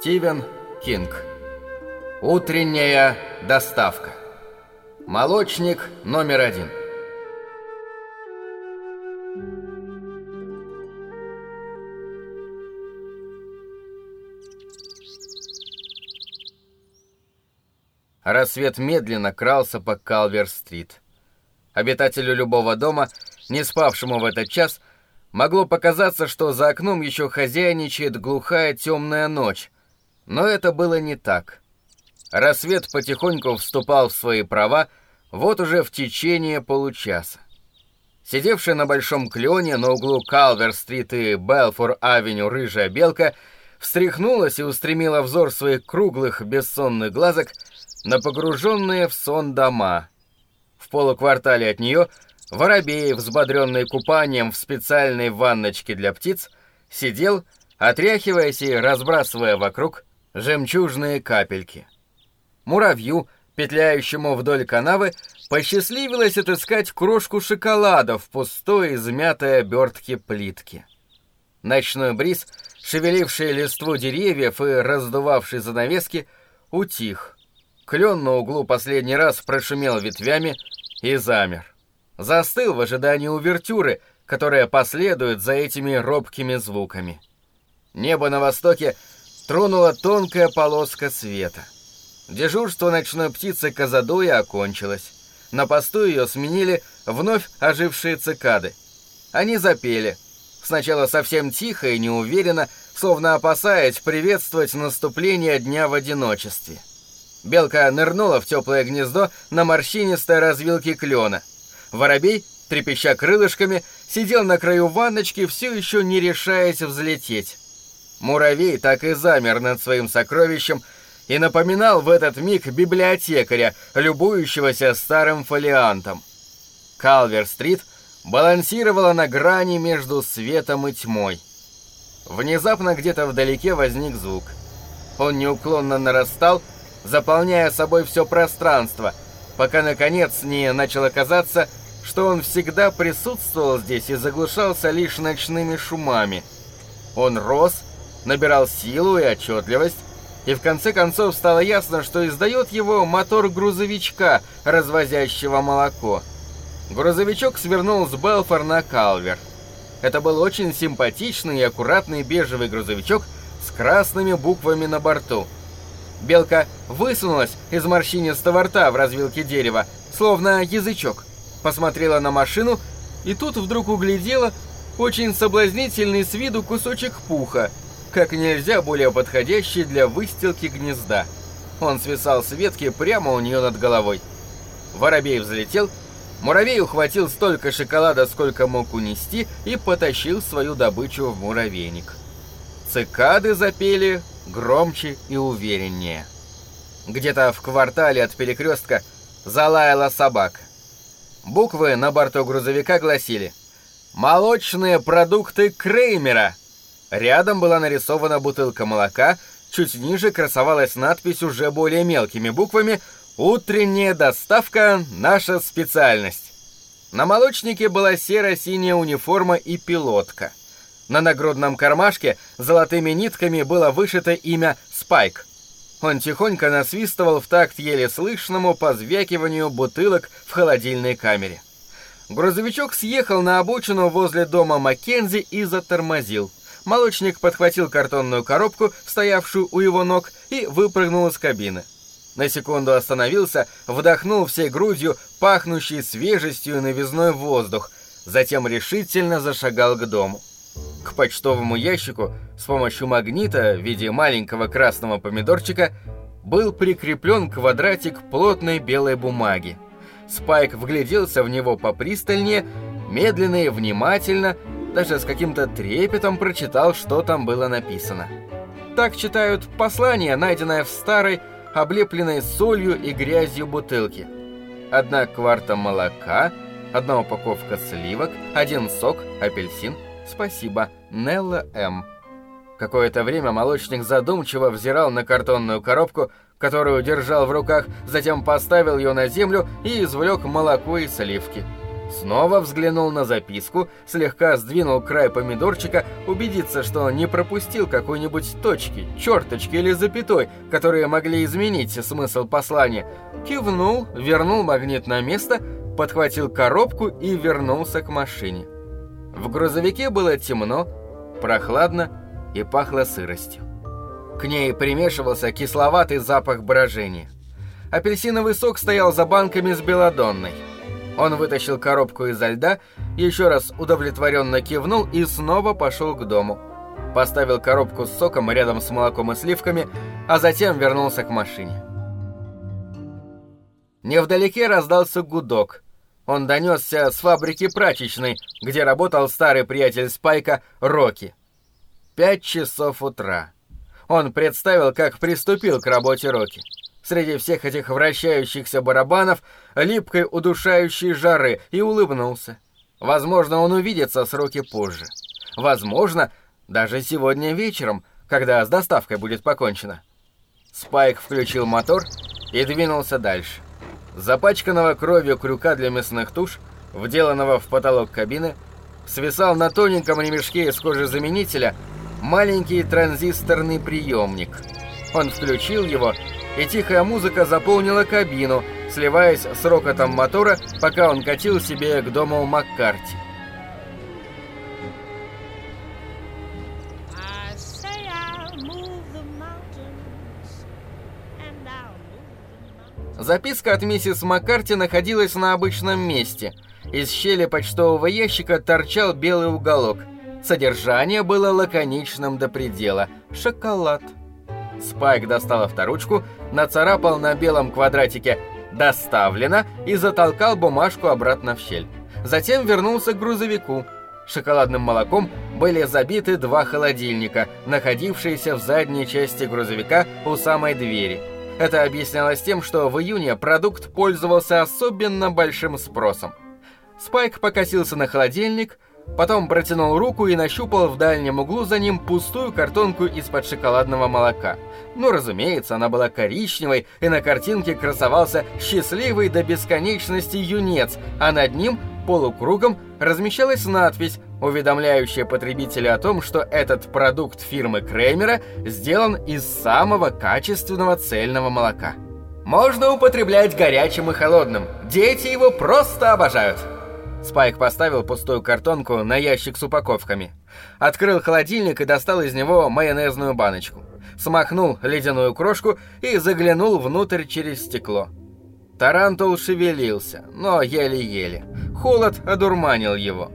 Стивен Кинг. Утренняя доставка. Молочник номер один. Рассвет медленно крался по Калвер-стрит. Обитателю любого дома, не спавшему в этот час, могло показаться, что за окном еще хозяйничает глухая темная ночь, но это было не так. Рассвет потихоньку вступал в свои права, вот уже в течение получаса. Сидевшая на большом клене на углу Калвер-стрит и Белфор-авеню рыжая белка встряхнулась и устремила взор своих круглых бессонных глазок на погруженные в сон дома. В полуквартале от нее воробей, взбодренный купанием в специальной ванночке для птиц, сидел, отряхиваясь и разбрасывая вокруг жемчужные капельки. Муравью, петляющему вдоль канавы, посчастливилось отыскать крошку шоколада в пустой измятой обертке плитки. Ночной бриз, шевеливший листву деревьев и раздувавший занавески, утих. Клен на углу последний раз прошумел ветвями и замер. Застыл в ожидании увертюры, которая последует за этими робкими звуками. Небо на востоке тронула тонкая полоска света. Дежурство ночной птицы Казадуя окончилось. На посту ее сменили вновь ожившие цикады. Они запели. Сначала совсем тихо и неуверенно, словно опасаясь приветствовать наступление дня в одиночестве. Белка нырнула в теплое гнездо на морщинистой развилке клена. Воробей, трепеща крылышками, сидел на краю ванночки, все еще не решаясь взлететь. Муравей так и замер над своим сокровищем, и напоминал в этот миг библиотекаря, любующегося старым фолиантом. Калвер-стрит балансировала на грани между светом и тьмой. Внезапно где-то вдалеке возник звук. Он неуклонно нарастал, заполняя собой все пространство, пока наконец не начало казаться, что он всегда присутствовал здесь и заглушался лишь ночными шумами. Он рос, набирал силу и отчетливость, и в конце концов стало ясно, что издает его мотор грузовичка, развозящего молоко. Грузовичок свернул с Белфор на Калвер. Это был очень симпатичный и аккуратный бежевый грузовичок с красными буквами на борту. Белка высунулась из морщинистого рта в развилке дерева, словно язычок, посмотрела на машину и тут вдруг углядела очень соблазнительный с виду кусочек пуха – как нельзя более подходящий для выстилки гнезда. Он свисал с ветки прямо у нее над головой. Воробей взлетел, муравей ухватил столько шоколада, сколько мог унести, и потащил свою добычу в муравейник. Цикады запели громче и увереннее. Где-то в квартале от перекрестка залаяла собака. Буквы на борту грузовика гласили «Молочные продукты Креймера», Рядом была нарисована бутылка молока, чуть ниже красовалась надпись уже более мелкими буквами «Утренняя доставка – наша специальность». На молочнике была серо-синяя униформа и пилотка. На нагрудном кармашке золотыми нитками было вышито имя «Спайк». Он тихонько насвистывал в такт еле слышному позвякиванию бутылок в холодильной камере. Грузовичок съехал на обочину возле дома Маккензи и затормозил. Молочник подхватил картонную коробку, стоявшую у его ног, и выпрыгнул из кабины. На секунду остановился, вдохнул всей грудью пахнущий свежестью и новизной воздух, затем решительно зашагал к дому. К почтовому ящику с помощью магнита в виде маленького красного помидорчика был прикреплен квадратик плотной белой бумаги. Спайк вгляделся в него попристальнее, медленно и внимательно, даже с каким-то трепетом прочитал, что там было написано. Так читают послание, найденное в старой, облепленной солью и грязью бутылке. Одна кварта молока, одна упаковка сливок, один сок, апельсин. Спасибо, Нелла М. Какое-то время молочник задумчиво взирал на картонную коробку, которую держал в руках, затем поставил ее на землю и извлек молоко и сливки. Снова взглянул на записку, слегка сдвинул край помидорчика, убедиться, что не пропустил какой-нибудь точки, черточки или запятой, которые могли изменить смысл послания. Кивнул, вернул магнит на место, подхватил коробку и вернулся к машине. В грузовике было темно, прохладно и пахло сыростью. К ней примешивался кисловатый запах брожения. Апельсиновый сок стоял за банками с белодонной. Он вытащил коробку изо льда, еще раз удовлетворенно кивнул и снова пошел к дому. Поставил коробку с соком рядом с молоком и сливками, а затем вернулся к машине. Невдалеке раздался гудок. Он донесся с фабрики прачечной, где работал старый приятель Спайка Рокки. Пять часов утра. Он представил, как приступил к работе Рокки среди всех этих вращающихся барабанов, липкой удушающей жары, и улыбнулся. Возможно, он увидится сроки позже. Возможно, даже сегодня вечером, когда с доставкой будет покончено. Спайк включил мотор и двинулся дальше. Запачканного кровью крюка для мясных туш, вделанного в потолок кабины, свисал на тоненьком ремешке из кожи заменителя маленький транзисторный приемник. Он включил его и тихая музыка заполнила кабину, сливаясь с рокотом мотора, пока он катил себе к дому Маккарти. Записка от миссис Маккарти находилась на обычном месте. Из щели почтового ящика торчал белый уголок. Содержание было лаконичным до предела. Шоколад. Спайк достал авторучку, нацарапал на белом квадратике «Доставлено» и затолкал бумажку обратно в щель. Затем вернулся к грузовику. Шоколадным молоком были забиты два холодильника, находившиеся в задней части грузовика у самой двери. Это объяснялось тем, что в июне продукт пользовался особенно большим спросом. Спайк покосился на холодильник – Потом протянул руку и нащупал в дальнем углу за ним пустую картонку из-под шоколадного молока. Ну, разумеется, она была коричневой, и на картинке красовался счастливый до бесконечности юнец, а над ним, полукругом, размещалась надпись, уведомляющая потребителя о том, что этот продукт фирмы Креймера сделан из самого качественного цельного молока. Можно употреблять горячим и холодным. Дети его просто обожают. Спайк поставил пустую картонку на ящик с упаковками. Открыл холодильник и достал из него майонезную баночку. Смахнул ледяную крошку и заглянул внутрь через стекло. Тарантул шевелился, но еле-еле. Холод одурманил его.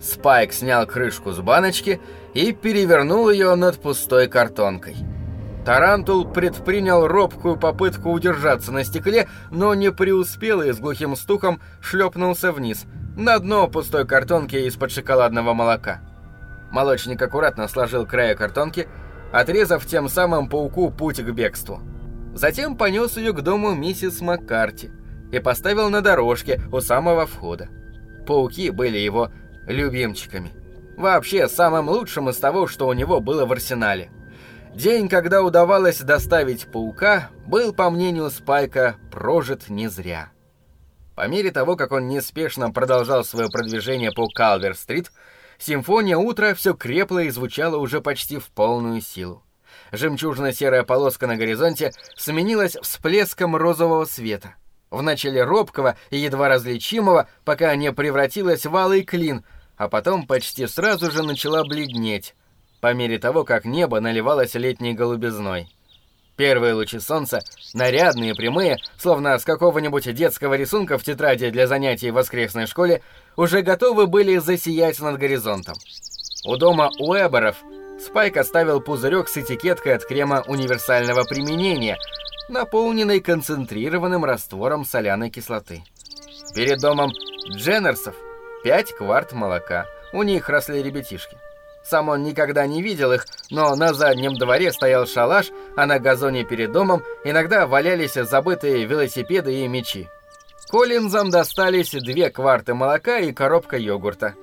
Спайк снял крышку с баночки и перевернул ее над пустой картонкой. Тарантул предпринял робкую попытку удержаться на стекле, но не преуспел и с глухим стуком шлепнулся вниз – на дно пустой картонки из-под шоколадного молока. Молочник аккуратно сложил края картонки, отрезав тем самым пауку путь к бегству. Затем понес ее к дому миссис Маккарти и поставил на дорожке у самого входа. Пауки были его любимчиками. Вообще, самым лучшим из того, что у него было в арсенале. День, когда удавалось доставить паука, был, по мнению Спайка, прожит не зря. По мере того, как он неспешно продолжал свое продвижение по Калвер-стрит, симфония утра все крепла и звучала уже почти в полную силу. Жемчужно-серая полоска на горизонте сменилась всплеском розового света. Вначале робкого и едва различимого, пока не превратилась в алый клин, а потом почти сразу же начала бледнеть, по мере того, как небо наливалось летней голубизной. Первые лучи солнца, нарядные, прямые, словно с какого-нибудь детского рисунка в тетради для занятий в воскресной школе, уже готовы были засиять над горизонтом. У дома Уэберов Спайк оставил пузырек с этикеткой от крема универсального применения, наполненный концентрированным раствором соляной кислоты. Перед домом Дженнерсов 5 кварт молока. У них росли ребятишки. Сам он никогда не видел их, но на заднем дворе стоял шалаш, а на газоне перед домом иногда валялись забытые велосипеды и мечи. Коллинзам достались две кварты молока и коробка йогурта.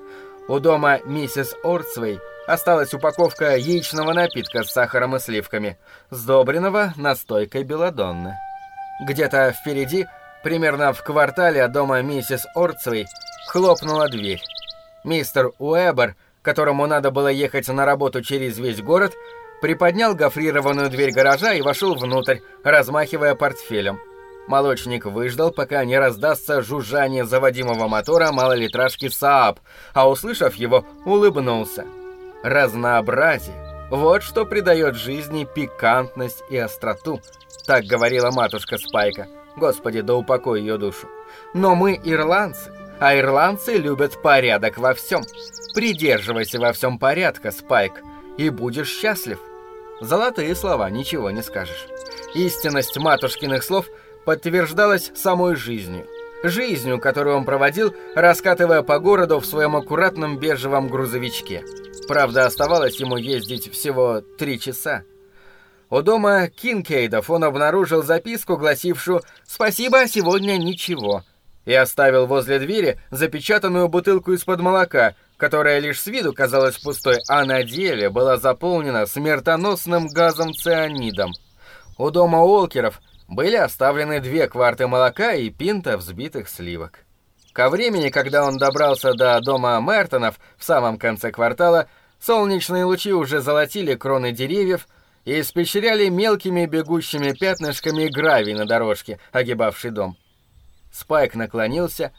У дома миссис Ортсвей осталась упаковка яичного напитка с сахаром и сливками, сдобренного настойкой белодонны. Где-то впереди, примерно в квартале от дома миссис Ортсвей, хлопнула дверь. Мистер Уэбер, которому надо было ехать на работу через весь город, приподнял гофрированную дверь гаража и вошел внутрь, размахивая портфелем. Молочник выждал, пока не раздастся жужжание заводимого мотора малолитражки Saab, а услышав его, улыбнулся. Разнообразие. Вот что придает жизни пикантность и остроту, так говорила матушка Спайка. Господи, да упокой ее душу. Но мы ирландцы, а ирландцы любят порядок во всем. Придерживайся во всем порядка, Спайк, и будешь счастлив. Золотые слова, ничего не скажешь. Истинность матушкиных слов подтверждалась самой жизнью. Жизнью, которую он проводил, раскатывая по городу в своем аккуратном бежевом грузовичке. Правда, оставалось ему ездить всего три часа. У дома Кинкейдов он обнаружил записку, гласившую «Спасибо, сегодня ничего», и оставил возле двери запечатанную бутылку из-под молока, которая лишь с виду казалась пустой, а на деле была заполнена смертоносным газом цианидом. У дома Олкеров были оставлены две кварты молока и пинта взбитых сливок. Ко времени, когда он добрался до дома Мертонов в самом конце квартала, солнечные лучи уже золотили кроны деревьев и испещряли мелкими бегущими пятнышками гравий на дорожке, огибавший дом. Спайк наклонился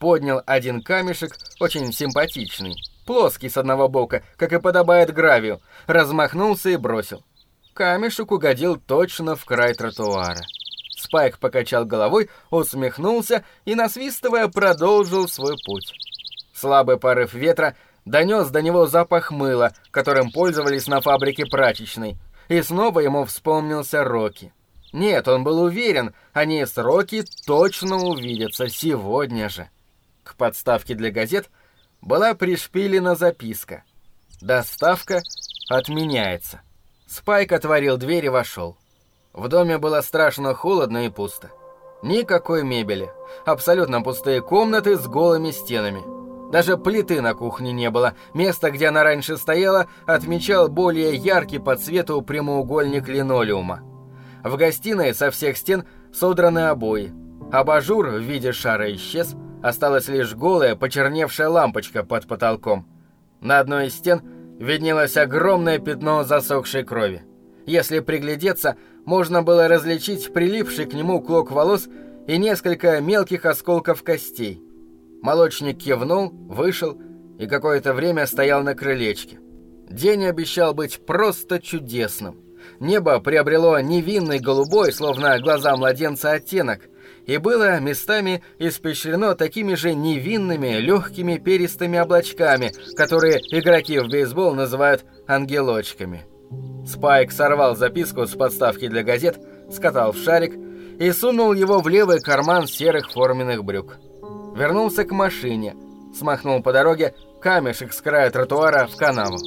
поднял один камешек, очень симпатичный, плоский с одного бока, как и подобает гравию, размахнулся и бросил. Камешек угодил точно в край тротуара. Спайк покачал головой, усмехнулся и, насвистывая, продолжил свой путь. Слабый порыв ветра донес до него запах мыла, которым пользовались на фабрике прачечной, и снова ему вспомнился Рокки. Нет, он был уверен, они с Рокки точно увидятся сегодня же. К подставке для газет была пришпилена записка. Доставка отменяется. Спайк отворил дверь и вошел. В доме было страшно холодно и пусто. Никакой мебели. Абсолютно пустые комнаты с голыми стенами. Даже плиты на кухне не было. Место, где она раньше стояла, отмечал более яркий по цвету прямоугольник линолеума. В гостиной со всех стен содраны обои. Абажур в виде шара исчез, Осталась лишь голая, почерневшая лампочка под потолком. На одной из стен виднелось огромное пятно засохшей крови. Если приглядеться, можно было различить прилипший к нему клок волос и несколько мелких осколков костей. Молочник кивнул, вышел и какое-то время стоял на крылечке. День обещал быть просто чудесным. Небо приобрело невинный голубой, словно глаза младенца, оттенок – и было местами испещрено такими же невинными, легкими перистыми облачками, которые игроки в бейсбол называют ангелочками. Спайк сорвал записку с подставки для газет, скатал в шарик и сунул его в левый карман серых форменных брюк. Вернулся к машине, смахнул по дороге камешек с края тротуара в канаву.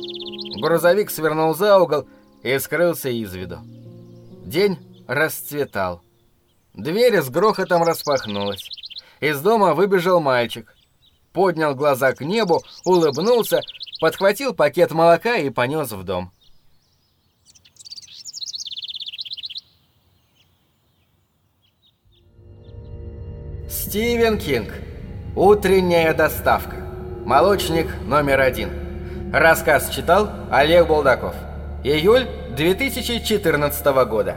Грузовик свернул за угол и скрылся из виду. День расцветал. Дверь с грохотом распахнулась. Из дома выбежал мальчик. Поднял глаза к небу, улыбнулся, подхватил пакет молока и понес в дом. Стивен Кинг. Утренняя доставка. Молочник номер один. Рассказ читал Олег Булдаков. Июль 2014 года.